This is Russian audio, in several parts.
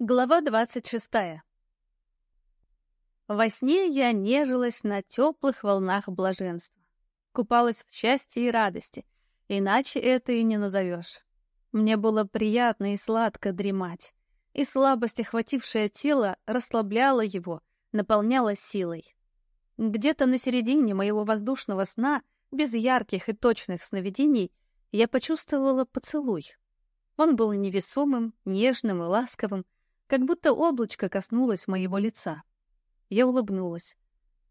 Глава двадцать шестая. Во сне я нежилась на теплых волнах блаженства. Купалась в счастье и радости, иначе это и не назовешь. Мне было приятно и сладко дремать, и слабость, охватившая тело, расслабляла его, наполняла силой. Где-то на середине моего воздушного сна, без ярких и точных сновидений, я почувствовала поцелуй. Он был невесомым, нежным и ласковым, как будто облачко коснулось моего лица. Я улыбнулась.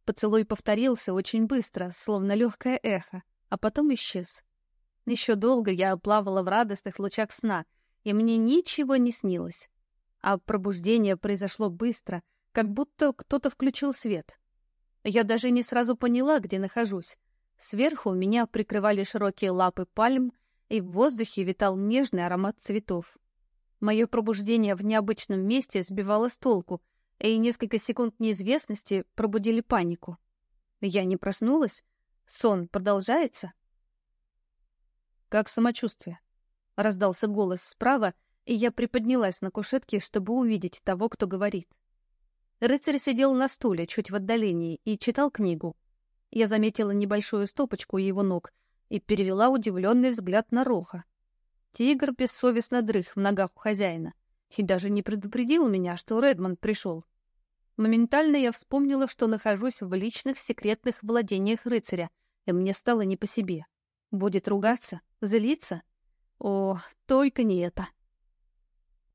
Поцелуй повторился очень быстро, словно легкое эхо, а потом исчез. Еще долго я плавала в радостных лучах сна, и мне ничего не снилось. А пробуждение произошло быстро, как будто кто-то включил свет. Я даже не сразу поняла, где нахожусь. Сверху меня прикрывали широкие лапы пальм, и в воздухе витал нежный аромат цветов. Мое пробуждение в необычном месте сбивало с толку, и несколько секунд неизвестности пробудили панику. Я не проснулась? Сон продолжается? «Как самочувствие?» — раздался голос справа, и я приподнялась на кушетке, чтобы увидеть того, кто говорит. Рыцарь сидел на стуле, чуть в отдалении, и читал книгу. Я заметила небольшую стопочку его ног и перевела удивленный взгляд на Роха. Тигр бессовестно дрых в ногах у хозяина и даже не предупредил меня, что Редмонд пришел. Моментально я вспомнила, что нахожусь в личных секретных владениях рыцаря, и мне стало не по себе. Будет ругаться? Злиться? О, только не это.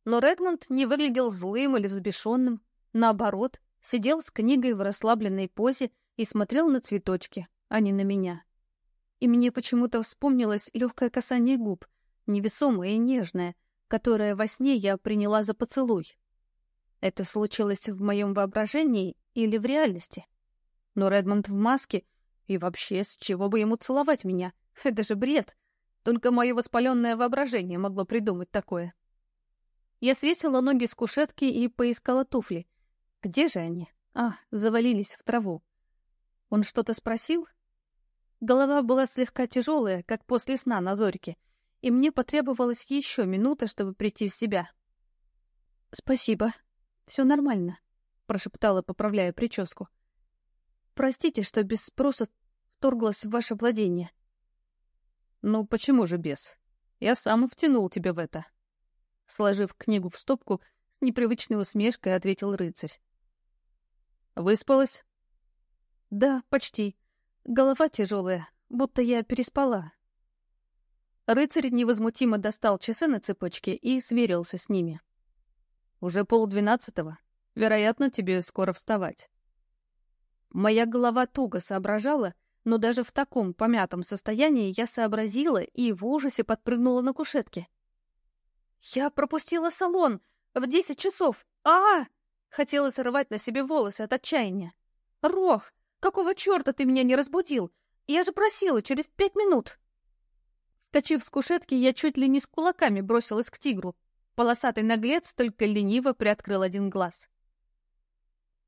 Но Редмонд не выглядел злым или взбешенным. Наоборот, сидел с книгой в расслабленной позе и смотрел на цветочки, а не на меня. И мне почему-то вспомнилось легкое касание губ — невесомое и нежное, которое во сне я приняла за поцелуй. Это случилось в моем воображении или в реальности? Но Редмонд в маске, и вообще, с чего бы ему целовать меня? Это же бред! Только мое воспаленное воображение могло придумать такое. Я свесила ноги с кушетки и поискала туфли. Где же они? А, завалились в траву. Он что-то спросил? Голова была слегка тяжелая, как после сна на зорьке — и мне потребовалась еще минута, чтобы прийти в себя. «Спасибо. Все нормально», — прошептала, поправляя прическу. «Простите, что без спроса вторглась в ваше владение». «Ну почему же без? Я сам втянул тебя в это». Сложив книгу в стопку, с непривычной усмешкой ответил рыцарь. «Выспалась?» «Да, почти. Голова тяжелая, будто я переспала, Рыцарь невозмутимо достал часы на цепочке и сверился с ними. «Уже полдвенадцатого. Вероятно, тебе скоро вставать». Моя голова туго соображала, но даже в таком помятом состоянии я сообразила и в ужасе подпрыгнула на кушетке. «Я пропустила салон! В десять часов! а, -а, -а Хотелось рвать на себе волосы от отчаяния. «Рох, какого черта ты меня не разбудил? Я же просила через пять минут!» Скочив с кушетки, я чуть ли не с кулаками бросилась к тигру. Полосатый наглец только лениво приоткрыл один глаз.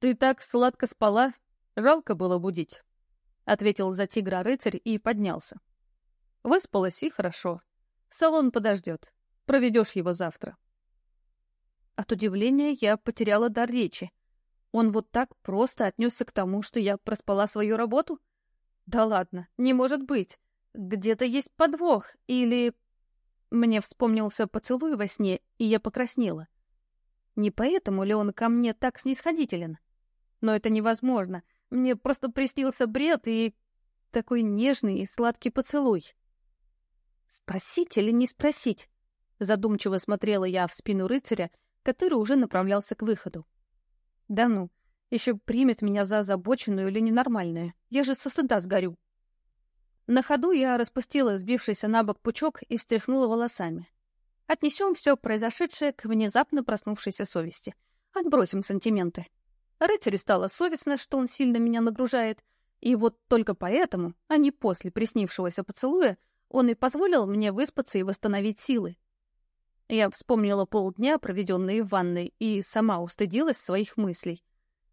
«Ты так сладко спала, жалко было будить», — ответил за тигра рыцарь и поднялся. «Выспалась и хорошо. Салон подождет. Проведешь его завтра». От удивления я потеряла дар речи. Он вот так просто отнесся к тому, что я проспала свою работу? Да ладно, не может быть. Где-то есть подвох, или... Мне вспомнился поцелуй во сне, и я покраснела. Не поэтому ли он ко мне так снисходителен? Но это невозможно. Мне просто приснился бред и... Такой нежный и сладкий поцелуй. Спросить или не спросить? Задумчиво смотрела я в спину рыцаря, который уже направлялся к выходу. Да ну, еще примет меня за озабоченную или ненормальную. Я же со стыда сгорю. На ходу я распустила сбившийся на бок пучок и встряхнула волосами. Отнесем все произошедшее к внезапно проснувшейся совести. Отбросим сантименты. Рыцарю стало совестно, что он сильно меня нагружает, и вот только поэтому, а не после приснившегося поцелуя, он и позволил мне выспаться и восстановить силы. Я вспомнила полдня, проведенные в ванной, и сама устыдилась своих мыслей.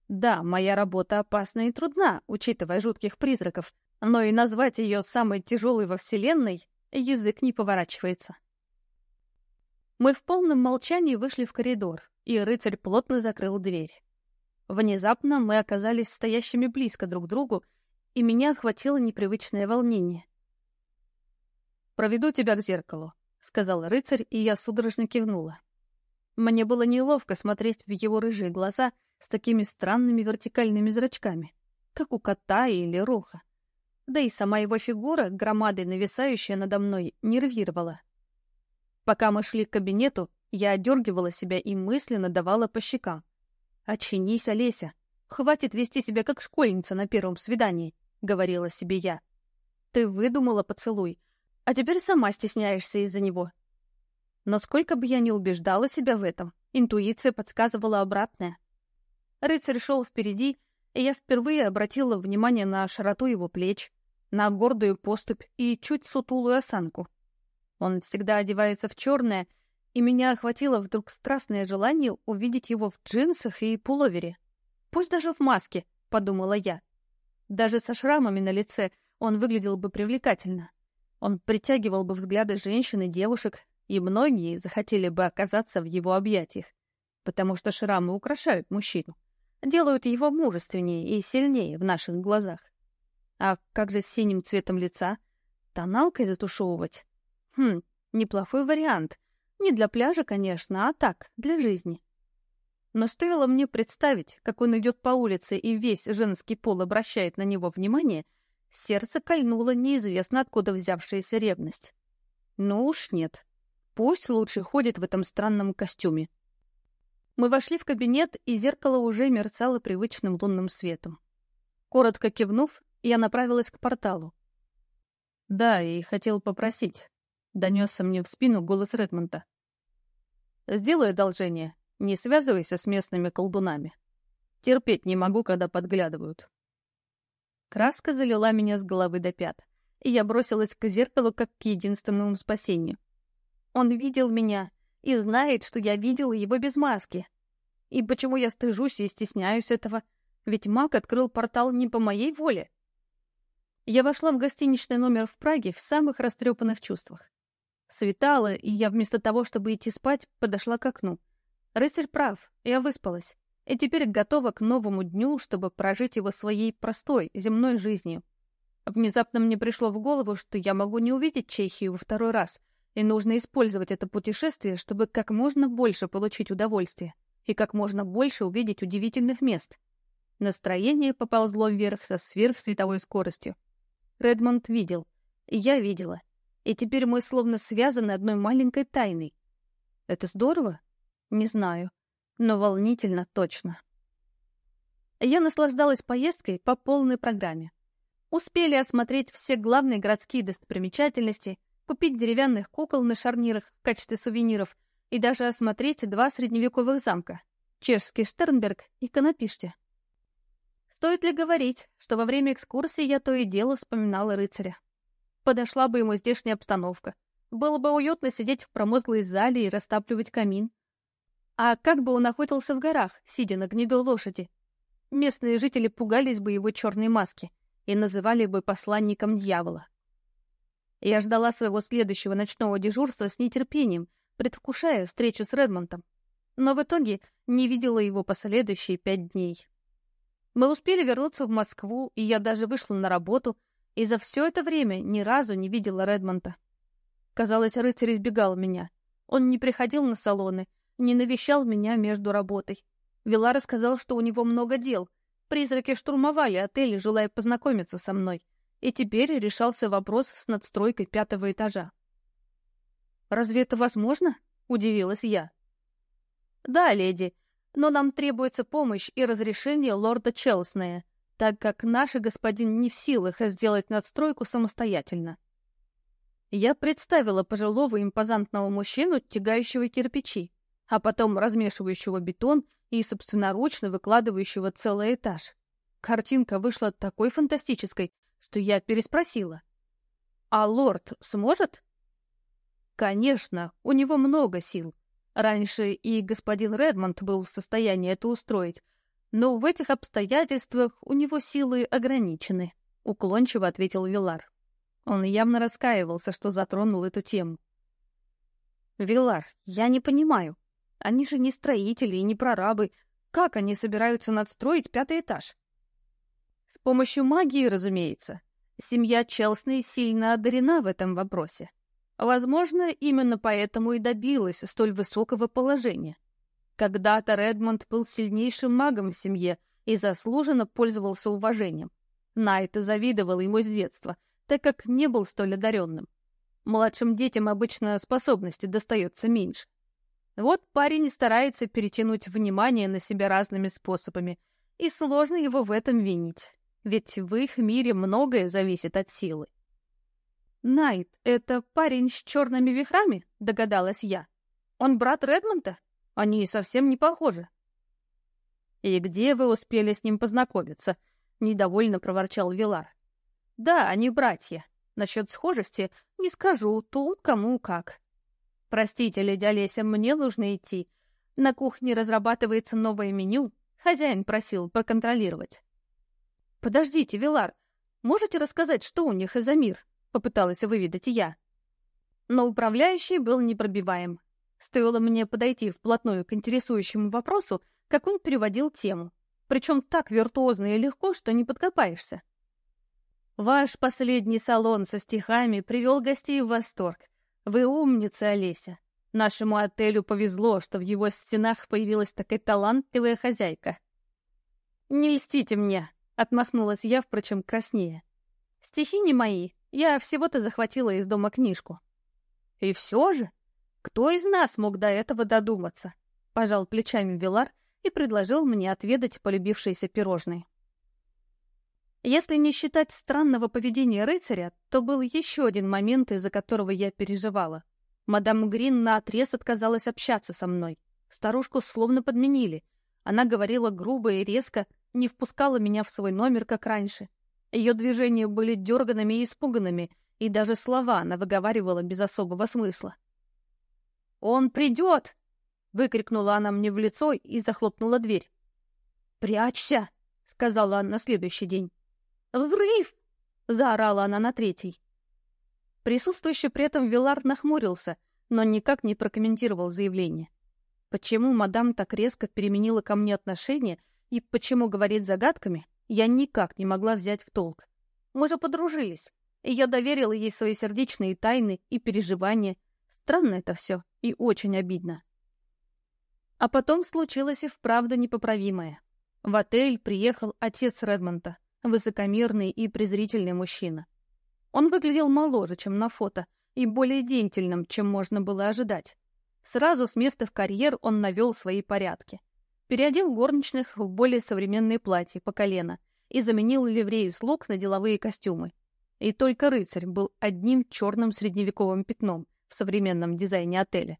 Да, моя работа опасна и трудна, учитывая жутких призраков, но и назвать ее самой тяжелой во Вселенной язык не поворачивается. Мы в полном молчании вышли в коридор, и рыцарь плотно закрыл дверь. Внезапно мы оказались стоящими близко друг к другу, и меня охватило непривычное волнение. «Проведу тебя к зеркалу», — сказал рыцарь, и я судорожно кивнула. Мне было неловко смотреть в его рыжие глаза с такими странными вертикальными зрачками, как у кота или роха. Да и сама его фигура, громадой нависающая надо мной, нервировала. Пока мы шли к кабинету, я одергивала себя и мысленно давала по щекам. «Очинись, Олеся! Хватит вести себя как школьница на первом свидании», — говорила себе я. «Ты выдумала поцелуй, а теперь сама стесняешься из-за него». Но сколько бы я ни убеждала себя в этом, интуиция подсказывала обратное. Рыцарь шел впереди, и я впервые обратила внимание на широту его плеч, на гордую поступь и чуть сутулую осанку. Он всегда одевается в черное, и меня охватило вдруг страстное желание увидеть его в джинсах и пуловере. Пусть даже в маске, подумала я. Даже со шрамами на лице он выглядел бы привлекательно. Он притягивал бы взгляды женщин и девушек, и многие захотели бы оказаться в его объятиях, потому что шрамы украшают мужчину, делают его мужественнее и сильнее в наших глазах. А как же с синим цветом лица? Тоналкой затушевывать? Хм, неплохой вариант. Не для пляжа, конечно, а так, для жизни. Но стоило мне представить, как он идет по улице и весь женский пол обращает на него внимание, сердце кольнуло неизвестно откуда взявшаяся ревность. Ну уж нет. Пусть лучше ходит в этом странном костюме. Мы вошли в кабинет, и зеркало уже мерцало привычным лунным светом. Коротко кивнув, я направилась к порталу. «Да, и хотел попросить донесся мне в спину голос Редмонта. «Сделай одолжение, не связывайся с местными колдунами. Терпеть не могу, когда подглядывают». Краска залила меня с головы до пят, и я бросилась к зеркалу как к единственному спасению. Он видел меня и знает, что я видела его без маски. И почему я стыжусь и стесняюсь этого? Ведь маг открыл портал не по моей воле. Я вошла в гостиничный номер в Праге в самых растрепанных чувствах. Светало, и я вместо того, чтобы идти спать, подошла к окну. Рыцарь прав, я выспалась. И теперь готова к новому дню, чтобы прожить его своей простой, земной жизнью. Внезапно мне пришло в голову, что я могу не увидеть Чехию во второй раз, и нужно использовать это путешествие, чтобы как можно больше получить удовольствие и как можно больше увидеть удивительных мест. Настроение поползло вверх со сверхсветовой скоростью. Редмонд видел, и я видела и теперь мы словно связаны одной маленькой тайной. Это здорово? Не знаю, но волнительно точно. Я наслаждалась поездкой по полной программе. Успели осмотреть все главные городские достопримечательности, купить деревянных кукол на шарнирах в качестве сувениров и даже осмотреть два средневековых замка — Чешский Штернберг и Конопиште. Стоит ли говорить, что во время экскурсии я то и дело вспоминала рыцаря? Подошла бы ему здешняя обстановка. Было бы уютно сидеть в промозглой зале и растапливать камин. А как бы он охотился в горах, сидя на гнедой лошади? Местные жители пугались бы его черной маски и называли бы посланником дьявола. Я ждала своего следующего ночного дежурства с нетерпением, предвкушая встречу с Редмонтом, но в итоге не видела его последующие пять дней. Мы успели вернуться в Москву, и я даже вышла на работу, и за все это время ни разу не видела Редмонта. Казалось, рыцарь избегал меня. Он не приходил на салоны, не навещал меня между работой. Вилар рассказал, что у него много дел. Призраки штурмовали отель, желая познакомиться со мной. И теперь решался вопрос с надстройкой пятого этажа. «Разве это возможно?» — удивилась я. «Да, леди, но нам требуется помощь и разрешение лорда Челснея так как наш господин не в силах сделать надстройку самостоятельно. Я представила пожилого импозантного мужчину, тягающего кирпичи, а потом размешивающего бетон и собственноручно выкладывающего целый этаж. Картинка вышла такой фантастической, что я переспросила. «А лорд сможет?» «Конечно, у него много сил. Раньше и господин Редмонд был в состоянии это устроить, но в этих обстоятельствах у него силы ограничены, уклончиво ответил Вилар. Он явно раскаивался, что затронул эту тему. Вилар, я не понимаю. Они же не строители и не прорабы. Как они собираются надстроить пятый этаж? С помощью магии, разумеется. Семья Челсный сильно одарена в этом вопросе. Возможно, именно поэтому и добилась столь высокого положения. Когда-то Редмонд был сильнейшим магом в семье и заслуженно пользовался уважением. Найт завидовал ему с детства, так как не был столь одаренным. Младшим детям обычно способности достается меньше. Вот парень старается перетянуть внимание на себя разными способами, и сложно его в этом винить, ведь в их мире многое зависит от силы. «Найт — это парень с черными вихрами?» — догадалась я. «Он брат Редмонта?» Они совсем не похожи. «И где вы успели с ним познакомиться?» — недовольно проворчал Вилар. «Да, они братья. Насчет схожести не скажу, тут кому как. Простите, леди Олеся, мне нужно идти. На кухне разрабатывается новое меню. Хозяин просил проконтролировать». «Подождите, Вилар, можете рассказать, что у них за мир?» — попыталась выведать я. Но управляющий был непробиваем. Стоило мне подойти вплотную к интересующему вопросу, как он переводил тему. Причем так виртуозно и легко, что не подкопаешься. Ваш последний салон со стихами привел гостей в восторг. Вы умница, Олеся. Нашему отелю повезло, что в его стенах появилась такая талантливая хозяйка. «Не льстите мне», — отмахнулась я, впрочем, краснее. «Стихи не мои, я всего-то захватила из дома книжку». «И все же?» Кто из нас мог до этого додуматься? Пожал плечами Вилар и предложил мне отведать полюбившиеся пирожные. Если не считать странного поведения рыцаря, то был еще один момент, из-за которого я переживала. Мадам Грин наотрез отказалась общаться со мной. Старушку словно подменили. Она говорила грубо и резко, не впускала меня в свой номер, как раньше. Ее движения были дерганными и испуганными, и даже слова она выговаривала без особого смысла. «Он придет!» — выкрикнула она мне в лицо и захлопнула дверь. «Прячься!» — сказала она на следующий день. «Взрыв!» — заорала она на третий. Присутствующий при этом Вилар нахмурился, но никак не прокомментировал заявление. Почему мадам так резко переменила ко мне отношение и почему говорит загадками, я никак не могла взять в толк. Мы же подружились, и я доверила ей свои сердечные тайны и переживания. Странно это все и очень обидно. А потом случилось и вправду непоправимое. В отель приехал отец Редмонта, высокомерный и презрительный мужчина. Он выглядел моложе, чем на фото, и более деятельным, чем можно было ожидать. Сразу с места в карьер он навел свои порядки. Переодел горничных в более современные платья по колено и заменил ливреи слуг на деловые костюмы. И только рыцарь был одним черным средневековым пятном, в современном дизайне отеля.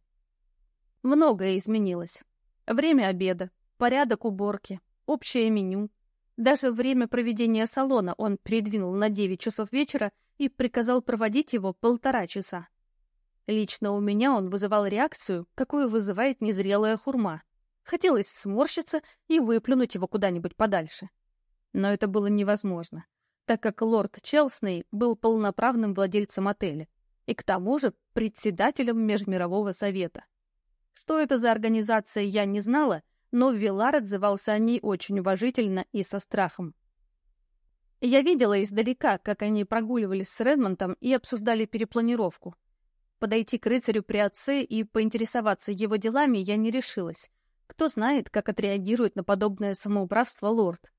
Многое изменилось. Время обеда, порядок уборки, общее меню. Даже время проведения салона он передвинул на 9 часов вечера и приказал проводить его полтора часа. Лично у меня он вызывал реакцию, какую вызывает незрелая хурма. Хотелось сморщиться и выплюнуть его куда-нибудь подальше. Но это было невозможно, так как лорд Челсней был полноправным владельцем отеля и к тому же председателем Межмирового совета. Что это за организация, я не знала, но Вилар отзывался о ней очень уважительно и со страхом. Я видела издалека, как они прогуливались с Редмонтом и обсуждали перепланировку. Подойти к рыцарю при отце и поинтересоваться его делами я не решилась. Кто знает, как отреагирует на подобное самоуправство лорд.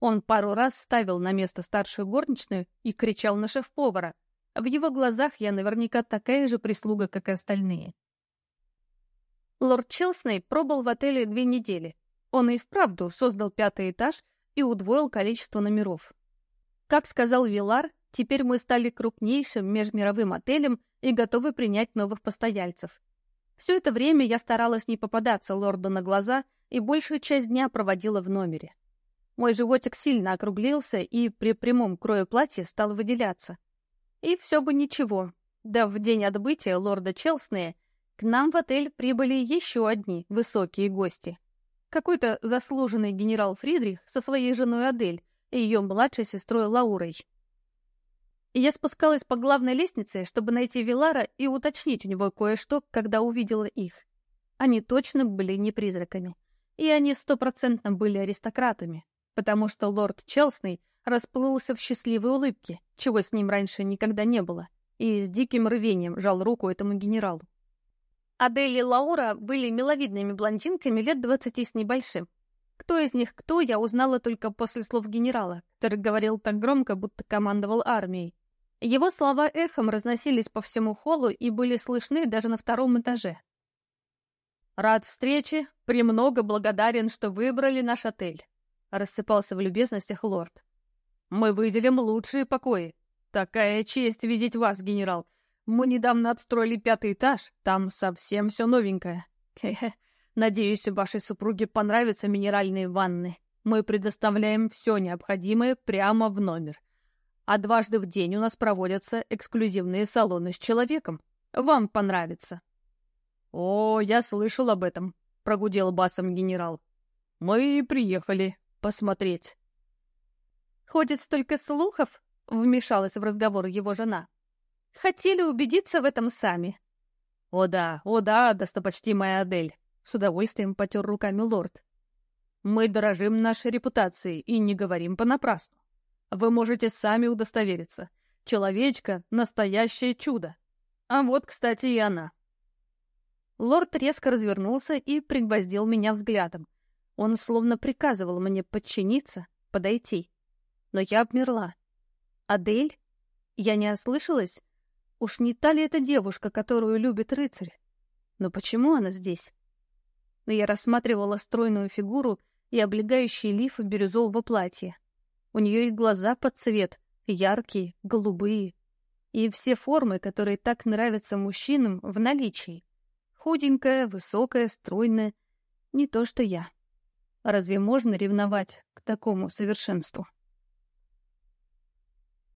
Он пару раз ставил на место старшую горничную и кричал на шеф-повара — в его глазах я наверняка такая же прислуга, как и остальные. Лорд Челсней пробыл в отеле две недели. Он и вправду создал пятый этаж и удвоил количество номеров. Как сказал Вилар, теперь мы стали крупнейшим межмировым отелем и готовы принять новых постояльцев. Все это время я старалась не попадаться лорду на глаза и большую часть дня проводила в номере. Мой животик сильно округлился и при прямом крое платья стал выделяться. И все бы ничего. Да в день отбытия лорда Челснея к нам в отель прибыли еще одни высокие гости. Какой-то заслуженный генерал Фридрих со своей женой Адель и ее младшей сестрой Лаурой. Я спускалась по главной лестнице, чтобы найти Вилара и уточнить у него кое-что, когда увидела их. Они точно были не призраками. И они стопроцентно были аристократами, потому что лорд Челсный расплылся в счастливой улыбке, чего с ним раньше никогда не было, и с диким рвением жал руку этому генералу. Адель и Лаура были миловидными блондинками лет двадцати с небольшим. Кто из них кто, я узнала только после слов генерала, который говорил так громко, будто командовал армией. Его слова эхом разносились по всему холлу и были слышны даже на втором этаже. «Рад встрече, премного благодарен, что выбрали наш отель», — рассыпался в любезностях лорд. «Мы выделим лучшие покои. Такая честь видеть вас, генерал. Мы недавно отстроили пятый этаж, там совсем все новенькое. Хе-хе. Надеюсь, вашей супруге понравятся минеральные ванны. Мы предоставляем все необходимое прямо в номер. А дважды в день у нас проводятся эксклюзивные салоны с человеком. Вам понравится. «О, я слышал об этом», — прогудел басом генерал. «Мы приехали посмотреть». «Ходит столько слухов», — вмешалась в разговор его жена. «Хотели убедиться в этом сами». «О да, о да, достопочтимая Адель», — с удовольствием потер руками лорд. «Мы дорожим нашей репутацией и не говорим понапрасну. Вы можете сами удостовериться. Человечка — настоящее чудо. А вот, кстати, и она. Лорд резко развернулся и пригвоздил меня взглядом. Он словно приказывал мне подчиниться, подойти. Но я обмерла. «Адель? Я не ослышалась? Уж не та ли эта девушка, которую любит рыцарь? Но почему она здесь?» Но я рассматривала стройную фигуру и облегающий лиф бирюзового платья. У нее и глаза под цвет, яркие, голубые. И все формы, которые так нравятся мужчинам, в наличии. Худенькая, высокая, стройная. Не то что я. Разве можно ревновать к такому совершенству?